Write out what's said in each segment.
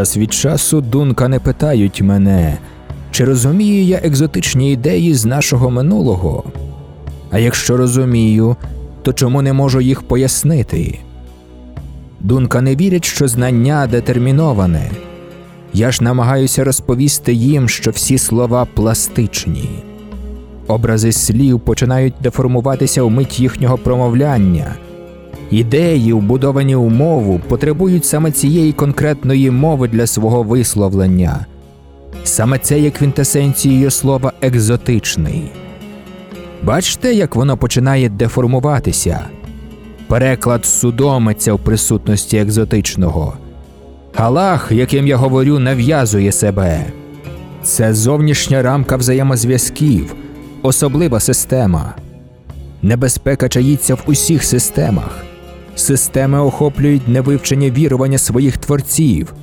Час від часу дунка не питають мене, чи розумію я екзотичні ідеї з нашого минулого. А якщо розумію, то чому не можу їх пояснити? Дунка не вірять, що знання детерміноване. Я ж намагаюся розповісти їм, що всі слова пластичні. Образи слів починають деформуватися у мить їхнього промовляння. Ідеї, вбудовані у мову, потребують саме цієї конкретної мови для свого висловлення. Саме це є квінтесенцією слова екзотичний. Бачите, як воно починає деформуватися. Переклад судомиться в присутності екзотичного. Галах, яким я говорю, нав'язує себе. Це зовнішня рамка взаємозв'язків, особлива система. Небезпека чаїться в усіх системах. Системи охоплюють невивчені вірування своїх творців.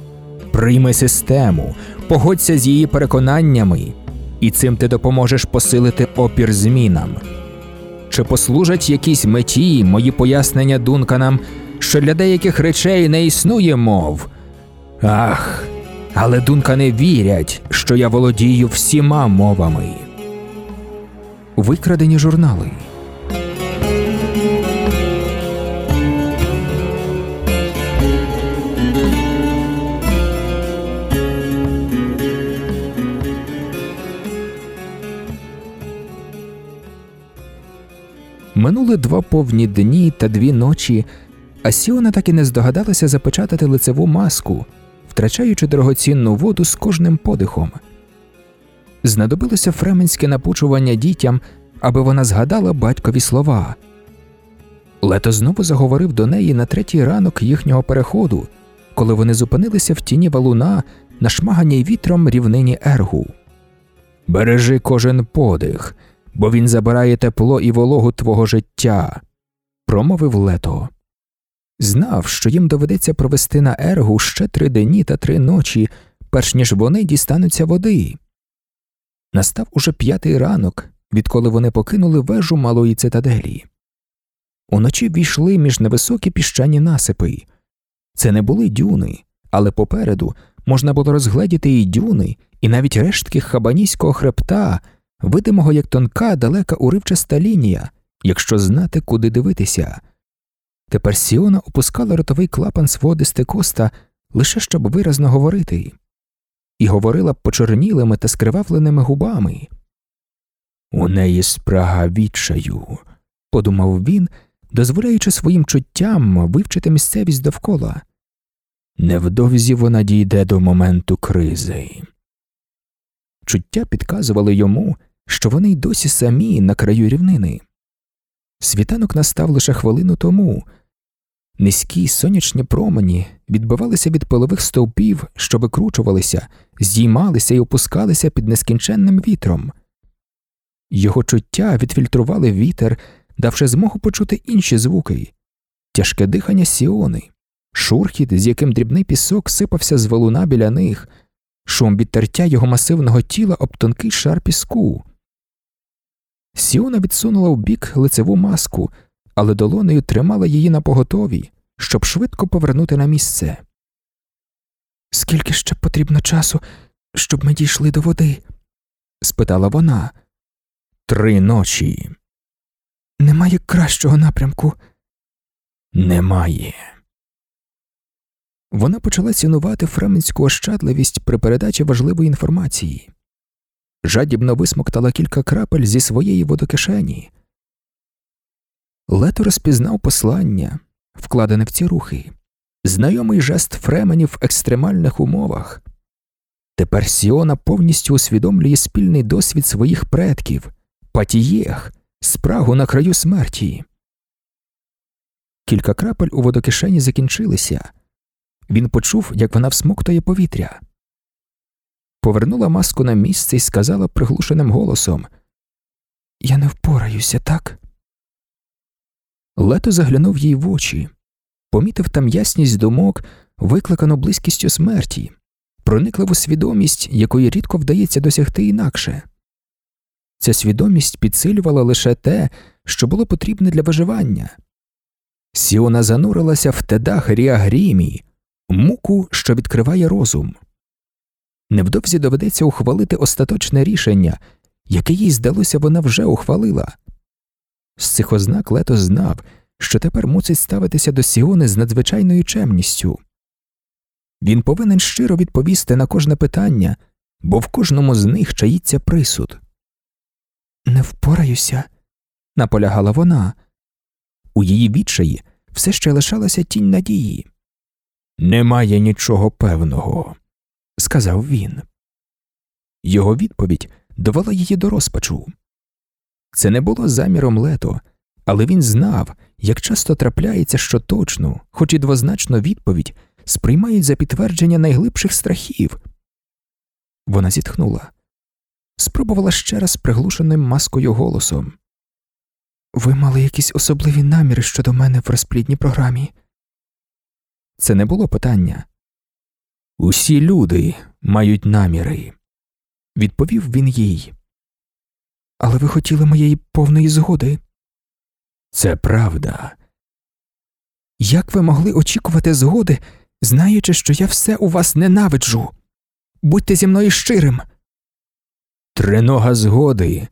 Прийми систему, погодься з її переконаннями, і цим ти допоможеш посилити опір змінам. Чи послужать якійсь меті мої пояснення дунканам, що для деяких речей не існує мов? Ах, але дункани вірять, що я володію всіма мовами. Викрадені журнали. Минули два повні дні та дві ночі, а Сіона так і не здогадалася запечатати лицеву маску, втрачаючи дорогоцінну воду з кожним подихом. Знадобилося фременське напучування дітям, аби вона згадала батькові слова. Лето знову заговорив до неї на третій ранок їхнього переходу, коли вони зупинилися в тіні валуна на шмаганій вітром рівнині ергу. Бережи кожен подих, бо він забирає тепло і вологу твого життя, промовив лето. Знав, що їм доведеться провести на ергу ще три дні та три ночі, перш ніж вони дістануться води. Настав уже п'ятий ранок, відколи вони покинули вежу малої цитаделі. Уночі війшли між невисокі піщані насипи. Це не були дюни, але попереду можна було розгледіти і дюни, і навіть рештки хабаніського хребта, видимого як тонка, далека уривчаста лінія, якщо знати, куди дивитися. Тепер Сіона опускала ротовий клапан свого дистикоста лише щоб виразно говорити, і говорила почорнілими та скривавленими губами. У неї спрага відчаю, подумав він, дозволяючи своїм чуттям вивчити місцевість довкола. Невдовзі вона дійде до моменту кризи. Чуття підказували йому, що вони й досі самі на краю рівнини. Світанок настав лише хвилину тому. Низькі сонячні промені відбивалися від пилових стовпів, що викручувалися, здіймалися і опускалися під нескінченним вітром. Його чуття відфільтрували вітер, давши змогу почути інші звуки тяжке дихання сіони, шурхіт, з яким дрібний пісок сипався з валуна біля них, шум відтертя його масивного тіла об тонкий шар піску. Сіона відсунула вбік лицеву маску, але долонею тримала її на поготові, щоб швидко повернути на місце. Скільки ще потрібно часу, щоб ми дійшли до води? спитала вона. Три ночі. Немає кращого напрямку. Немає. Вона почала цінувати фременську ощадливість при передачі важливої інформації. Жадібно висмоктала кілька крапель зі своєї водокишені. Лето розпізнав послання, вкладене в ці рухи, знайомий жест фременів в екстремальних умовах. Тепер Сіона повністю усвідомлює спільний досвід своїх предків, патієх, спрагу на краю смерті. Кілька крапель у водокишені закінчилися. Він почув, як вона всмоктує повітря. Повернула маску на місце і сказала приглушеним голосом Я не впораюся, так? Лето заглянув їй в очі, помітив там ясність думок, викликану близькістю смерті, проникливу свідомість, якої рідко вдається досягти інакше. Ця свідомість підсилювала лише те, що було потрібне для виживання. Сіона занурилася в тедах Ріагрімі, муку, що відкриває розум. Невдовзі доведеться ухвалити остаточне рішення, яке їй здалося, вона вже ухвалила. З цих ознак лето знав, що тепер мусить ставитися до Сіони з надзвичайною чемністю. Він повинен щиро відповісти на кожне питання, бо в кожному з них чаїться присуд. Не впораюся, наполягала вона. У її відчаї все ще лишалася тінь надії. Немає нічого певного, сказав він. Його відповідь довела її до розпачу. Це не було заміром лето, але він знав, як часто трапляється, що точну, хоч і двозначну відповідь сприймають за підтвердження найглибших страхів. Вона зітхнула, спробувала ще раз приглушеним маскою голосом. Ви мали якісь особливі наміри щодо мене в розплідній програмі. Це не було питання. Усі люди мають наміри, відповів він їй. Але ви хотіли моєї повної згоди. Це правда. Як ви могли очікувати згоди, знаючи, що я все у вас ненавиджу? Будьте зі мною щирим. Тринога згоди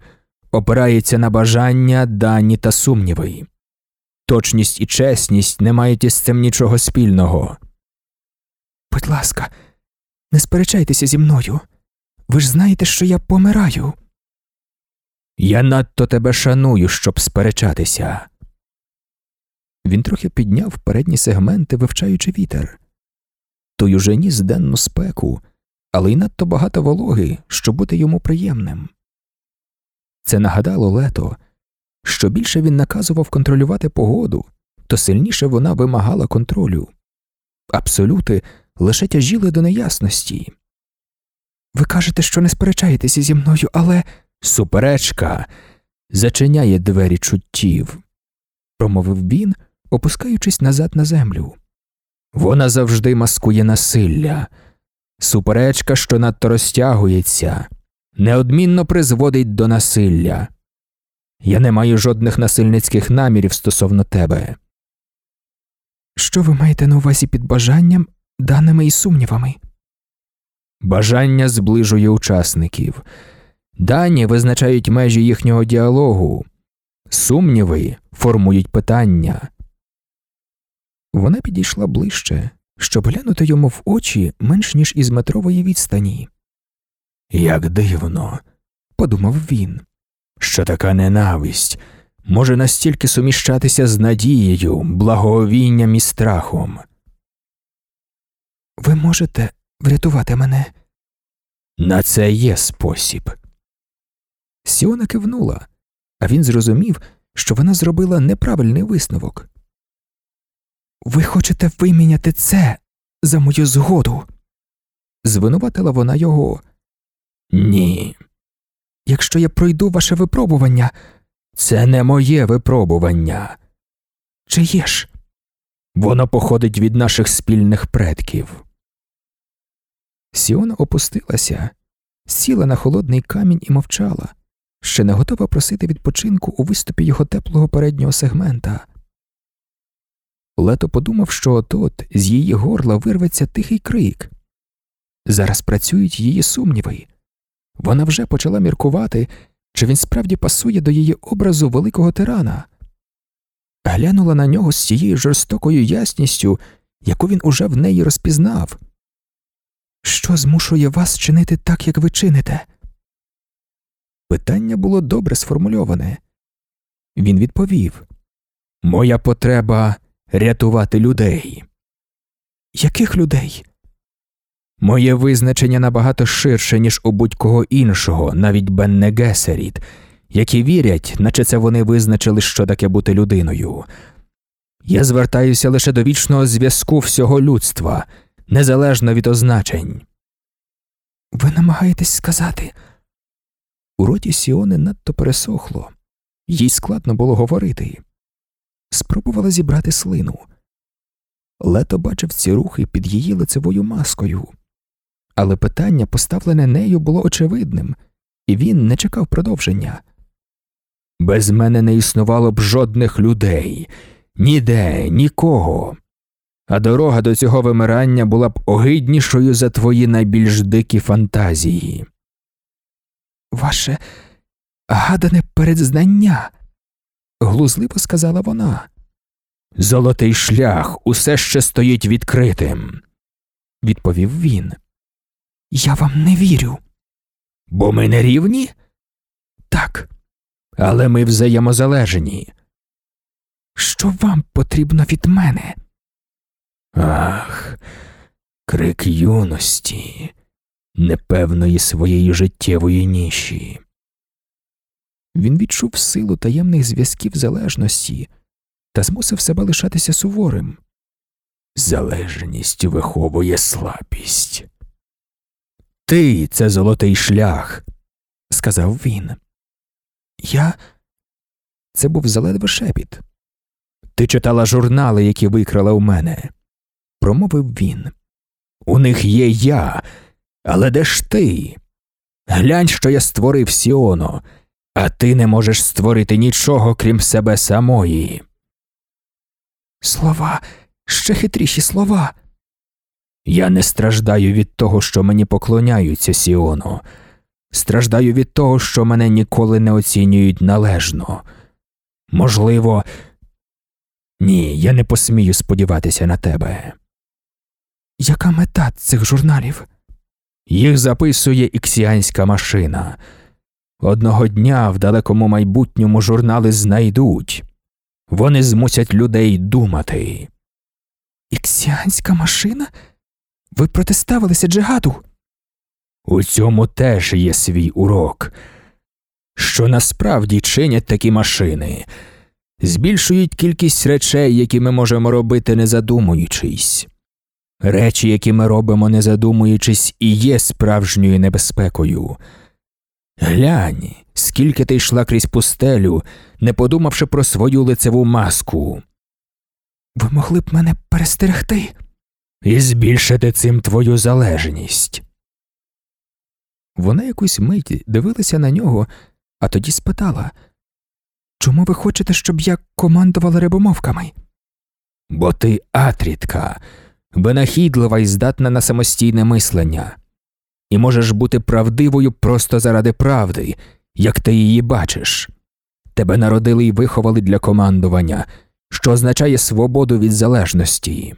опирається на бажання, дані та сумніви. Точність і чесність не мають із цим нічого спільного. Будь ласка, не сперечайтеся зі мною. Ви ж знаєте, що я помираю. Я надто тебе шаную, щоб сперечатися. Він трохи підняв передні сегменти, вивчаючи вітер. Той уже ніс денну спеку, але й надто багато вологи, щоб бути йому приємним. Це нагадало лето, що більше він наказував контролювати погоду, то сильніше вона вимагала контролю. Абсолюти лише тяжіли до неясності. Ви кажете, що не сперечаєтеся зі мною, але суперечка зачиняє двері чуттів, промовив він, опускаючись назад на землю. Вона завжди маскує насилля. Суперечка, що надто розтягується, неодмінно призводить до насилля. Я не маю жодних насильницьких намірів стосовно тебе. Що ви маєте на увазі під бажанням, даними і сумнівами? Бажання зближує учасників. Дані визначають межі їхнього діалогу, сумніви формують питання. Вона підійшла ближче, щоб глянути йому в очі менш ніж із метрової відстані. Як дивно, подумав він, що така ненависть може настільки суміщатися з надією, благовінням і страхом. Ви можете врятувати мене? На це є спосіб. Сіона кивнула, а він зрозумів, що вона зробила неправильний висновок. Ви хочете виміняти це за мою згоду? Звинуватила вона його. Ні. Якщо я пройду ваше випробування, це не моє випробування. Чи є ж? Воно походить від наших спільних предків. Сіона опустилася, сіла на холодний камінь і мовчала, ще не готова просити відпочинку у виступі його теплого переднього сегмента. Лето подумав, що отот з її горла вирветься тихий крик. Зараз працюють її сумніви. Вона вже почала міркувати, чи він справді пасує до її образу великого тирана. Глянула на нього з тією жорстокою ясністю, яку він уже в неї розпізнав. Що змушує вас чинити так, як ви чините? Питання було добре сформульоване. Він відповів Моя потреба рятувати людей. Яких людей? Моє визначення набагато ширше, ніж у будь-кого іншого, навіть Бенне Гесеріт, які вірять, наче це вони визначили, що таке бути людиною. Я звертаюся лише до вічного зв'язку всього людства, незалежно від означень. Ви намагаєтесь сказати. У роті Сіони надто пересохло, їй складно було говорити. Спробувала зібрати слину. Лето бачив ці рухи під її лицевою маскою, але питання, поставлене нею, було очевидним, і він не чекав продовження. Без мене не існувало б жодних людей, ніде, нікого. А дорога до цього вимирання була б огиднішою за твої найбільш дикі фантазії. Ваше гадане передзнання, глузливо сказала вона. Золотий шлях усе ще стоїть відкритим, відповів він. Я вам не вірю. Бо ми не рівні? Так. Але ми взаємозалежні. Що вам потрібно від мене? Ах, крик юності, непевної своєї життєвої ніші. Він відчув силу таємних зв'язків залежності та змусив себе лишатися суворим. Залежність виховує слабість. Ти це золотий шлях, сказав він. Я. Це був заледве шепіт. Ти читала журнали, які викрала у мене, промовив він. У них є я, але де ж ти? Глянь, що я створив Сіоно, а ти не можеш створити нічого, крім себе самої. Слова, ще хитріші слова. Я не страждаю від того, що мені поклоняються Сіоно. Страждаю від того, що мене ніколи не оцінюють належно. Можливо, ні, я не посмію сподіватися на тебе. Яка мета цих журналів? Їх записує іксіанська машина. Одного дня в далекому майбутньому журнали знайдуть. Вони змусять людей думати. Іксіанська машина? Ви протиставилися джигаду? У цьому теж є свій урок. Що насправді чинять такі машини, збільшують кількість речей, які ми можемо робити, не задумуючись. Речі, які ми робимо, не задумуючись, і є справжньою небезпекою. Глянь, скільки ти йшла крізь пустелю, не подумавши про свою лицеву маску. Ви могли б мене перестерегти і збільшити цим твою залежність. Вона якусь мить дивилася на нього, а тоді спитала Чому ви хочете, щоб я командувала рибомовками? Бо ти атрітка, винахідлива і здатна на самостійне мислення, і можеш бути правдивою просто заради правди, як ти її бачиш. Тебе народили і виховали для командування, що означає свободу від залежності.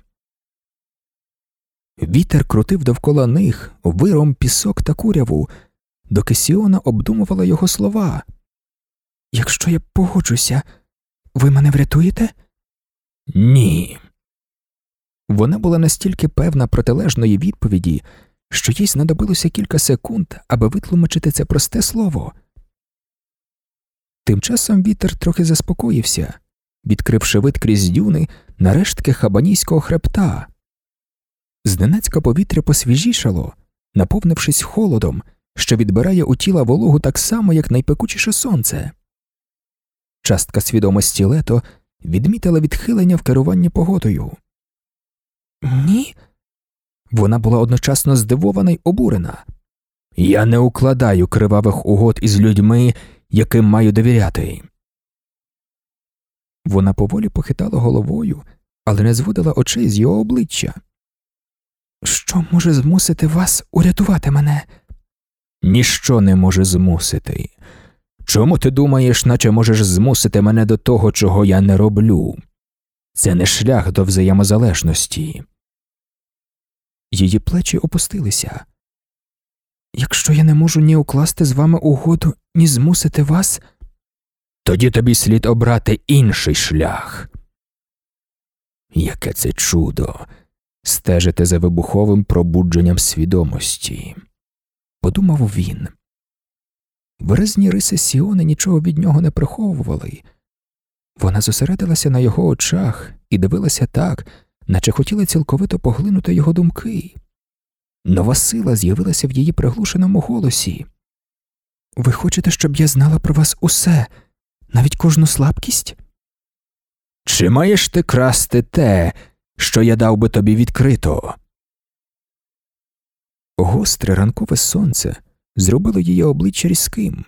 Вітер крутив довкола них виром пісок та куряву, доки Сіона обдумувала його слова. Якщо я погоджуся, ви мене врятуєте? Ні. Вона була настільки певна протилежної відповіді, що їй знадобилося кілька секунд, аби витлумачити це просте слово. Тим часом вітер трохи заспокоївся, відкривши вид крізь дюни на рештки хабанійського хребта. Зненацька повітря посвіжішало, наповнившись холодом, що відбирає у тіла вологу так само, як найпекучіше сонце. Частка свідомості лето відмітила відхилення в керуванні погодою. Ні. Вона була одночасно здивована й обурена. Я не укладаю кривавих угод із людьми, яким маю довіряти. Вона поволі похитала головою, але не зводила очей з його обличчя. Що може змусити вас урятувати мене? Ніщо не може змусити. Чому ти думаєш, наче можеш змусити мене до того, чого я не роблю? Це не шлях до взаємозалежності. Її плечі опустилися. Якщо я не можу ні укласти з вами угоду, ні змусити вас, тоді тобі слід обрати інший шлях. Яке це чудо стежити за вибуховим пробудженням свідомості, подумав він. Виразні риси Сіони нічого від нього не приховували. Вона зосередилася на його очах і дивилася так, наче хотіла цілковито поглинути його думки. Нова сила з'явилася в її приглушеному голосі. Ви хочете, щоб я знала про вас усе, навіть кожну слабкість? Чи маєш ти красти те, що я дав би тобі відкрито? Гостре ранкове сонце зробило її обличчя різким.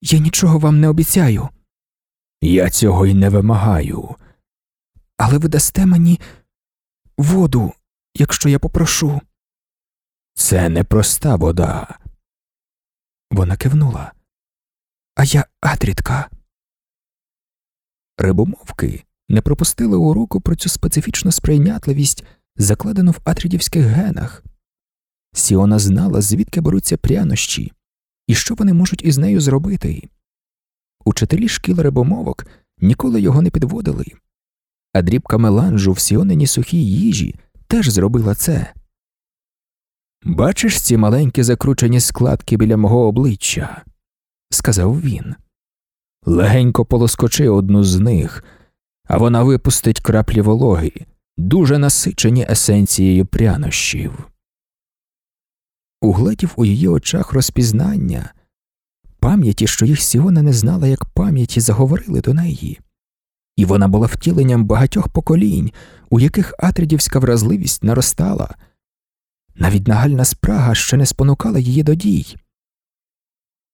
Я нічого вам не обіцяю. Я цього й не вимагаю. Але ви дасте мені воду, якщо я попрошу. Це не проста вода. Вона кивнула. А я атрідка. Рибомовки не пропустили уроку про цю специфічну сприйнятливість, закладену в атрідівських генах. Сіона знала, звідки беруться прянощі, і що вони можуть із нею зробити. Учителі шкіл рибомовок ніколи його не підводили, а дрібка меланжу в сіонині сухій їжі теж зробила це. Бачиш ці маленькі закручені складки біля мого обличчя, сказав він. Легенько полоскочи одну з них, а вона випустить краплі вологи, дуже насичені есенцією прянощів. Угледів у її очах розпізнання, пам'яті, що їх Сіона не знала, як пам'яті заговорили до неї, і вона була втіленням багатьох поколінь, у яких атридівська вразливість наростала. Навіть нагальна спрага ще не спонукала її до дій.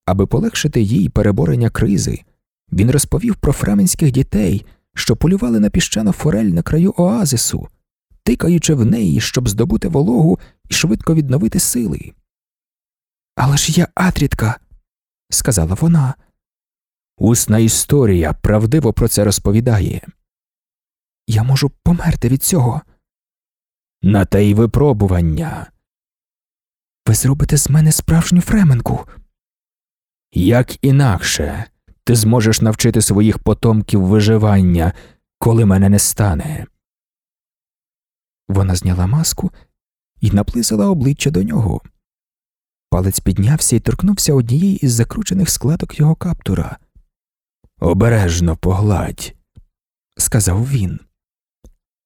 Аби полегшити їй переборення кризи, він розповів про фременських дітей, що полювали на піщану форель на краю оазису, тикаючи в неї, щоб здобути вологу і швидко відновити сили. Але ж я атрідка, сказала вона. Усна історія правдиво про це розповідає. Я можу померти від цього. На те й випробування. Ви зробите з мене справжню фременку. Як інакше ти зможеш навчити своїх потомків виживання, коли мене не стане. Вона зняла маску і наблизила обличчя до нього. Палець піднявся і торкнувся однієї із закручених складок його каптура. Обережно погладь, сказав він.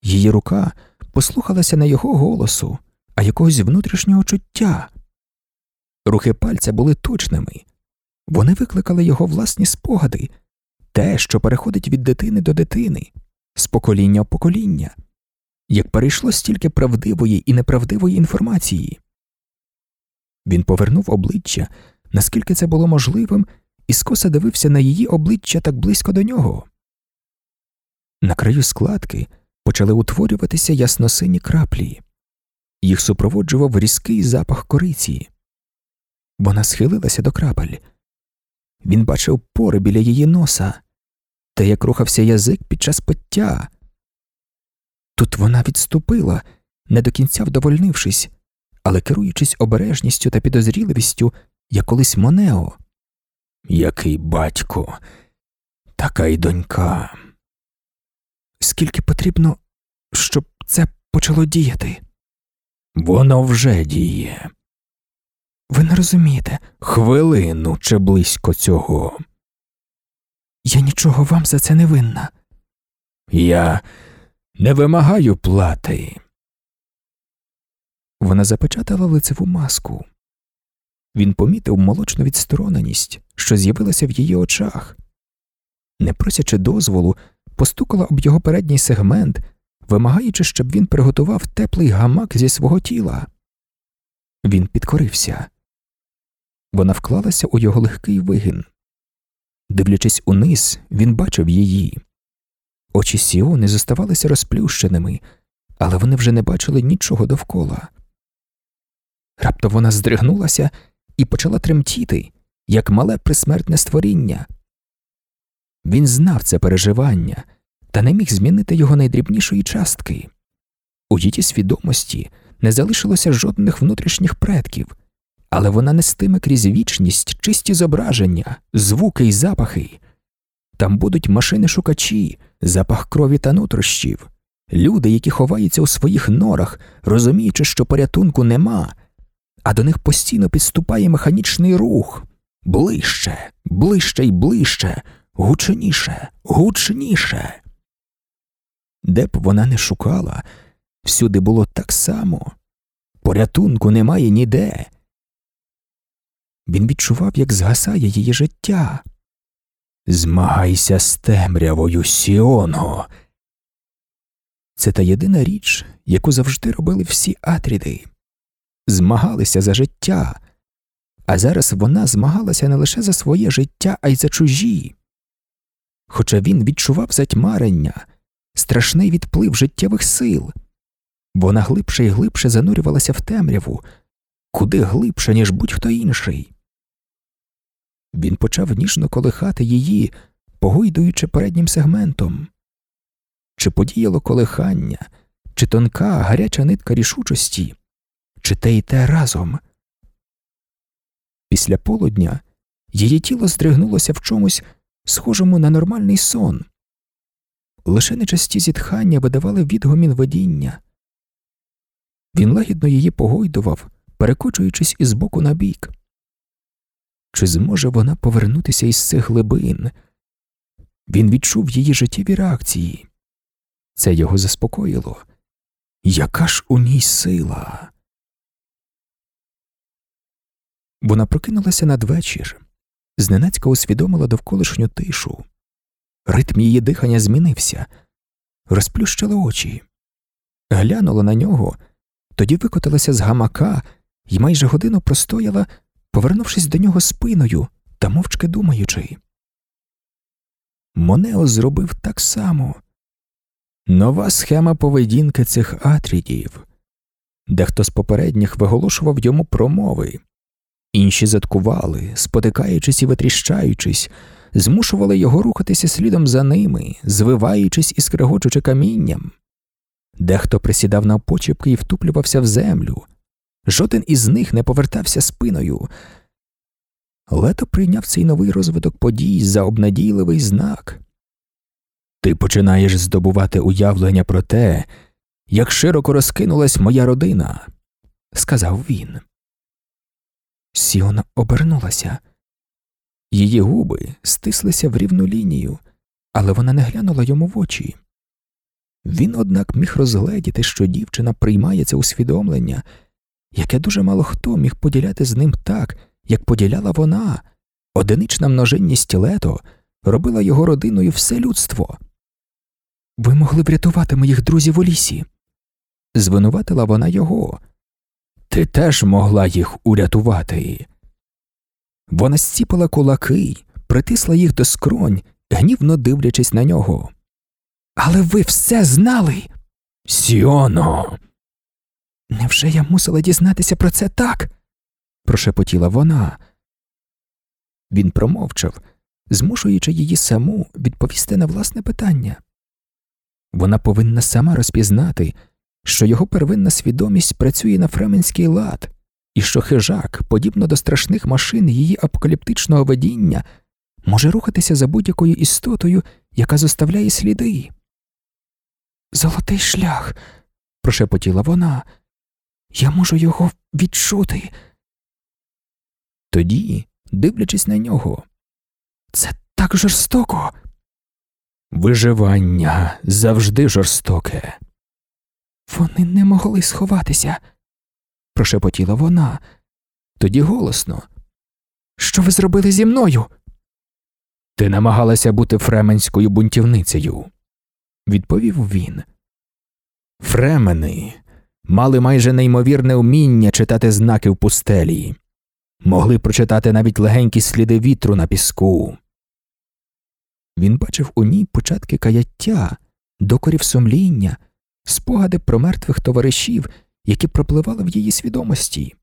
Її рука послухалася на його голосу, а якогось внутрішнього чуття. Рухи пальця були точними, вони викликали його власні спогади, те, що переходить від дитини до дитини, з покоління в покоління, як перейшло стільки правдивої і неправдивої інформації. Він повернув обличчя, наскільки це було можливим, і скоса дивився на її обличчя так близько до нього. На краю складки почали утворюватися ясносині краплі, їх супроводжував різкий запах кориці. Вона схилилася до крапель. Він бачив пори біля її носа, те, як рухався язик під час пиття. Тут вона відступила, не до кінця вдовольнившись, але керуючись обережністю та підозріливістю, як колись Монео. Який батько, така й донька. Скільки потрібно, щоб це почало діяти? Воно вже діє. Ви не розумієте хвилину чи близько цього. Я нічого вам за це не винна. Я не вимагаю плати. Вона запечатала лицеву маску. Він помітив молочну відстороненість, що з'явилася в її очах. Не просячи дозволу, постукала об його передній сегмент, вимагаючи, щоб він приготував теплий гамак зі свого тіла. Він підкорився. Вона вклалася у його легкий вигін. Дивлячись униз, він бачив її. Очі Сіони зоставалися розплющеними, але вони вже не бачили нічого довкола. Раптом вона здригнулася і почала тремтіти, як мале присмертне створіння. Він знав це переживання та не міг змінити його найдрібнішої частки. У її свідомості не залишилося жодних внутрішніх предків, але вона нестиме крізь вічність чисті зображення, звуки й запахи. Там будуть машини шукачі, запах крові та нутрощів, люди, які ховаються у своїх норах, розуміючи, що порятунку нема, а до них постійно підступає механічний рух ближче, ближче й ближче, гучніше, гучніше. Де б вона не шукала, всюди було так само порятунку немає ніде. Він відчував, як згасає її життя. Змагайся з темрявою, Сіоно. Це та єдина річ, яку завжди робили всі атріди змагалися за життя, а зараз вона змагалася не лише за своє життя, а й за чужі. Хоча він відчував затьмарення, страшний відплив життєвих сил, Вона глибше і глибше занурювалася в темряву, куди глибше, ніж будь-хто інший. Він почав ніжно колихати її, погойдуючи переднім сегментом. Чи подіяло колихання, чи тонка гаряча нитка рішучості, чи те й те разом. Після полудня її тіло здригнулося в чомусь схожому на нормальний сон. Лише нечасті зітхання видавали відгомін видіння. Він лагідно її погойдував, перекочуючись із боку на бік. Чи зможе вона повернутися із цих глибин? Він відчув її життєві реакції. Це його заспокоїло. Яка ж у ній сила? Вона прокинулася надвечір, зненацька усвідомила довколишню тишу. Ритм її дихання змінився, розплющила очі, глянула на нього, тоді викотилася з гамака і майже годину простояла, повернувшись до нього спиною та мовчки думаючи. Монео зробив так само. Нова схема поведінки цих атрідів. Дехто з попередніх виголошував йому промови, інші заткували, спотикаючись і витріщаючись, змушували його рухатися слідом за ними, звиваючись і скрегочучи камінням. Дехто присідав на почепки і втуплювався в землю. Жоден із них не повертався спиною. Лето прийняв цей новий розвиток подій за обнадійливий знак. Ти починаєш здобувати уявлення про те, як широко розкинулась моя родина, сказав він. Сіона обернулася. Її губи стислися в рівну лінію, але вона не глянула йому в очі. Він, однак, міг розгледіти, що дівчина приймає це усвідомлення, яке дуже мало хто міг поділяти з ним так, як поділяла вона, одинична множинність лето робила його родиною все людство. Ви могли б рятувати моїх друзів у лісі. Звинуватила вона його. Ти теж могла їх урятувати. Вона зціпила кулаки, притисла їх до скронь, гнівно дивлячись на нього. Але ви все знали. Сіоно. Невже я мусила дізнатися про це так? прошепотіла вона. Він промовчав, змушуючи її саму відповісти на власне питання. Вона повинна сама розпізнати, що його первинна свідомість працює на фременський лад, і що хижак, подібно до страшних машин її апокаліптичного видіння, може рухатися за будь-якою істотою, яка зоставляє сліди. Золотий шлях, прошепотіла вона, я можу його відчути. Тоді, дивлячись на нього, це так жорстоко. Виживання завжди жорстоке. Вони не могли сховатися, прошепотіла вона, тоді голосно. Що ви зробили зі мною? Ти намагалася бути фременською бунтівницею, відповів він. Фремени мали майже неймовірне вміння читати знаки в пустелі, могли прочитати навіть легенькі сліди вітру на піску. Він бачив у ній початки каяття, докорів сумління, спогади про мертвих товаришів, які пропливали в її свідомості.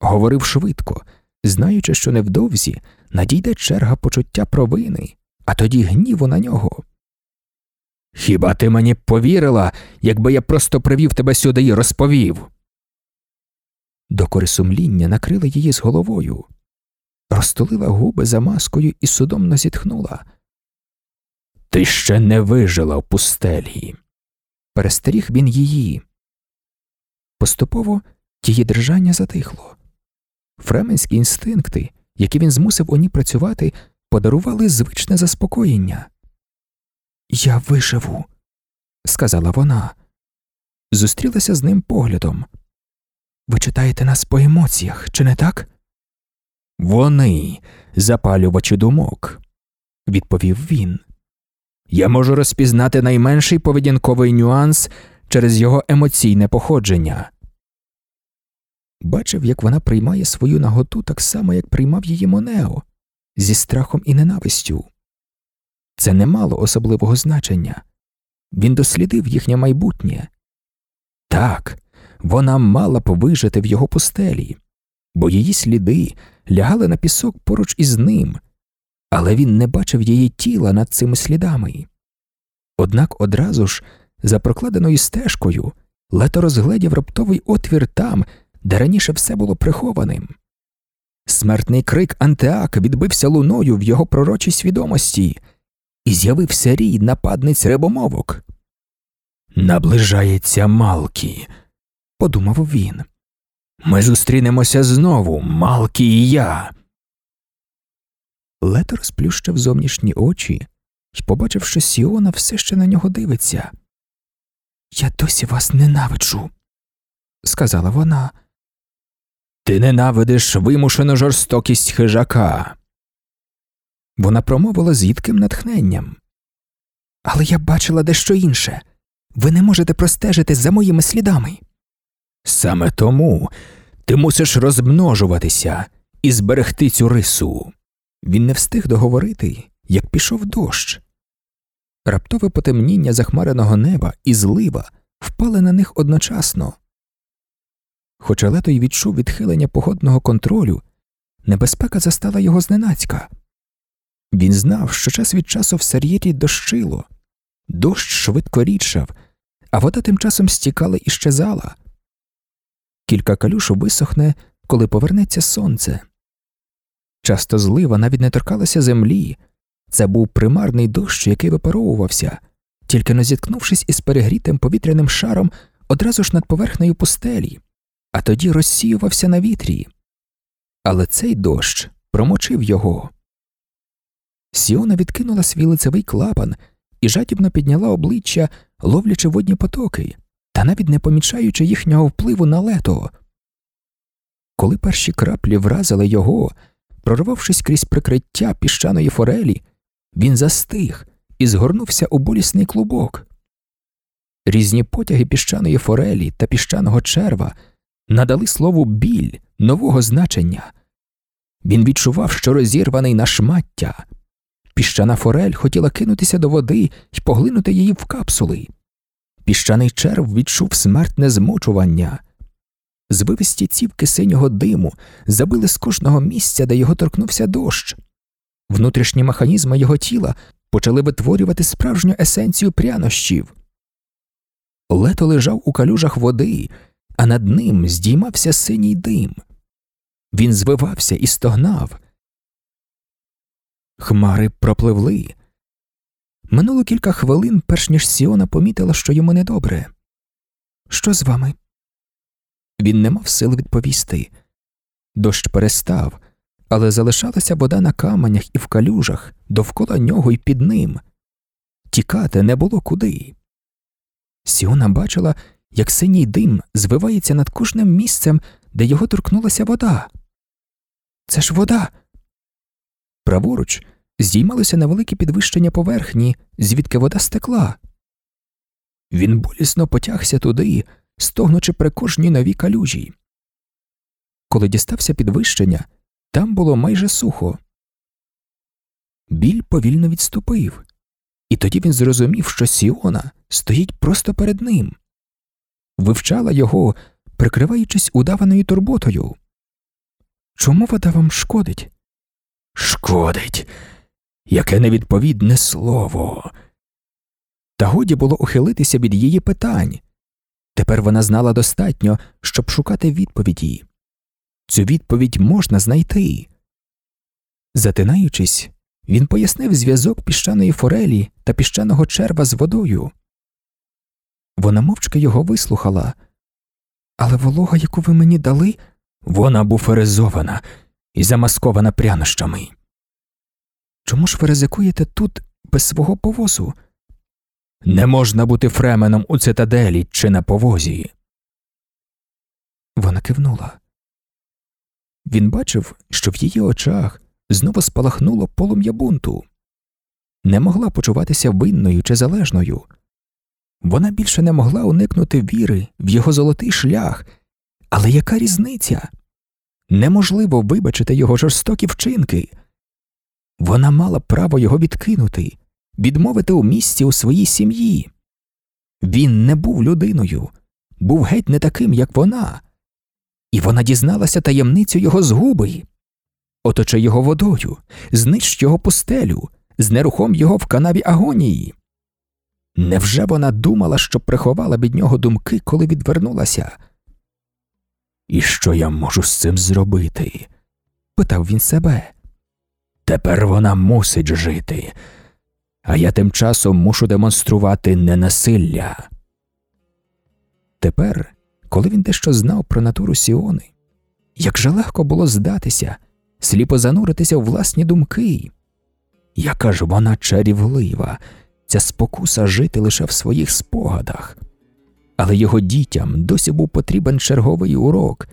Говорив швидко, знаючи, що невдовзі надійде черга почуття провини, а тоді гніву на нього. Хіба ти мені повірила, якби я просто привів тебе сюди і розповів? Докори сумління накрила її з головою, розтулила губи за маскою і судомно зітхнула. Ти ще не вижила в пустелі. Перестеріг він її. Поступово її держання затихло. Фременські інстинкти, які він змусив у ній працювати, подарували звичне заспокоєння. Я виживу, сказала вона. Зустрілася з ним поглядом. Ви читаєте нас по емоціях, чи не так? Вони запалювачі думок, відповів він. Я можу розпізнати найменший поведінковий нюанс через його емоційне походження. Бачив, як вона приймає свою наготу так само, як приймав її Монео, зі страхом і ненавистю. Це не мало особливого значення він дослідив їхнє майбутнє. Так, вона мала б вижити в його пустелі, бо її сліди лягали на пісок поруч із ним, але він не бачив її тіла над цими слідами. Однак одразу ж, за прокладеною стежкою, лето розгледів раптовий отвір там, де раніше все було прихованим. Смертний крик Антеак відбився луною в його пророчій свідомості, і з'явився рій нападниць рибомовок. Наближається Малкі, подумав він. Ми зустрінемося знову, Малкі і я. Лето розплющив зовнішні очі і побачив, що Сіона все ще на нього дивиться. Я досі вас ненавиджу, сказала вона. Ти ненавидиш вимушену жорстокість хижака. Вона промовила з їдким натхненням. Але я бачила дещо інше. Ви не можете простежити за моїми слідами. Саме тому ти мусиш розмножуватися і зберегти цю рису. Він не встиг договорити, як пішов дощ. Раптове потемніння захмареного неба і злива впали на них одночасно. Хоча лето й відчув відхилення погодного контролю, небезпека застала його зненацька. Він знав, що час від часу в сар'єрі дощило, дощ швидко рідшав, а вода тим часом стікала і щезала. Кілька калюш висохне, коли повернеться сонце. Часто злива навіть не торкалася землі, це був примарний дощ, який випаровувався, тільки не зіткнувшись із перегрітим повітряним шаром одразу ж над поверхнею пустелі, а тоді розсіювався на вітрі. Але цей дощ промочив його. Сіона відкинула свій лицевий клапан і жадібно підняла обличчя, ловлячи водні потоки, та навіть не помічаючи їхнього впливу на лето. Коли перші краплі вразили його, прорвавшись крізь прикриття піщаної форелі, він застиг і згорнувся у болісний клубок. Різні потяги піщаної форелі та піщаного черва надали слову біль нового значення. Він відчував, що розірваний на шмаття. Піщана форель хотіла кинутися до води і поглинути її в капсули. Піщаний черв відчув смертне змочування. Звивисті цівки синього диму забили з кожного місця, де його торкнувся дощ. Внутрішні механізми його тіла почали витворювати справжню есенцію прянощів. Лето лежав у калюжах води, а над ним здіймався синій дим. Він звивався і стогнав. Хмари пропливли. Минуло кілька хвилин, перш ніж Сіона помітила, що йому недобре. Що з вами? Він не мав сил відповісти. Дощ перестав, але залишалася вода на каменях і в калюжах довкола нього і під ним. Тікати не було куди. Сіона бачила, як синій дим звивається над кожним місцем, де його торкнулася вода. Це ж вода. Праворуч здіймалося невелике підвищення поверхні, звідки вода стекла. Він болісно потягся туди, стогнучи при кожній новій калюжі. Коли дістався підвищення, там було майже сухо. Біль повільно відступив, і тоді він зрозумів, що Сіона стоїть просто перед ним, вивчала його, прикриваючись удаваною турботою. Чому вода вам шкодить? Шкодить, яке невідповідне слово. Та годі було ухилитися від її питань. Тепер вона знала достатньо, щоб шукати відповіді. Цю відповідь можна знайти. Затинаючись, він пояснив зв'язок піщаної форелі та піщаного черва з водою. Вона мовчки його вислухала, але волога, яку ви мені дали, вона буферизована і замаскована прянощами. Чому ж ви ризикуєте тут без свого повозу? Не можна бути фременом у цитаделі чи на повозі. Вона кивнула. Він бачив, що в її очах знову спалахнуло полум'я бунту. Не могла почуватися винною чи залежною. Вона більше не могла уникнути віри в його золотий шлях. Але яка різниця? Неможливо вибачити його жорстокі вчинки. Вона мала право його відкинути, відмовити у місці у своїй сім'ї. Він не був людиною, був геть не таким, як вона, і вона дізналася таємницю його згуби. Оточи його водою, знищ його пустелю, знерухом його в канаві агонії. Невже вона думала, що приховала від нього думки, коли відвернулася? І що я можу з цим зробити? питав він себе. Тепер вона мусить жити, а я тим часом мушу демонструвати ненасилля. Тепер, коли він дещо знав про натуру Сіони, як же легко було здатися, сліпо зануритися в власні думки. Яка ж вона чарівлива, ця спокуса жити лише в своїх спогадах. Але його дітям досі був потрібен черговий урок,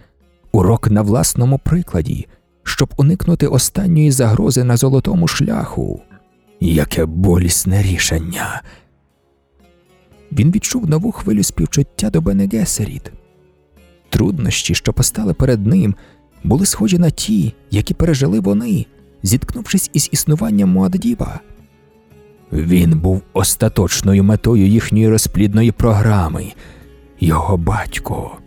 урок на власному прикладі, щоб уникнути останньої загрози на золотому шляху. Яке болісне рішення. Він відчув нову хвилю співчуття до Бене Гесеріт. Труднощі, що постали перед ним, були схожі на ті, які пережили вони, зіткнувшись із існуванням Муаддіба. Він був остаточною метою їхньої розплідної програми, його батько,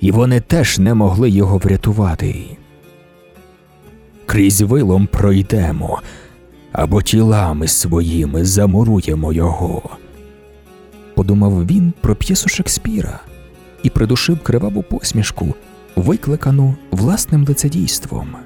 і вони теж не могли його врятувати. Крізь вилом пройдемо, або тілами своїми замуруємо його. Подумав він про п'єсу Шекспіра і придушив криваву посмішку, викликану власним лицедійством.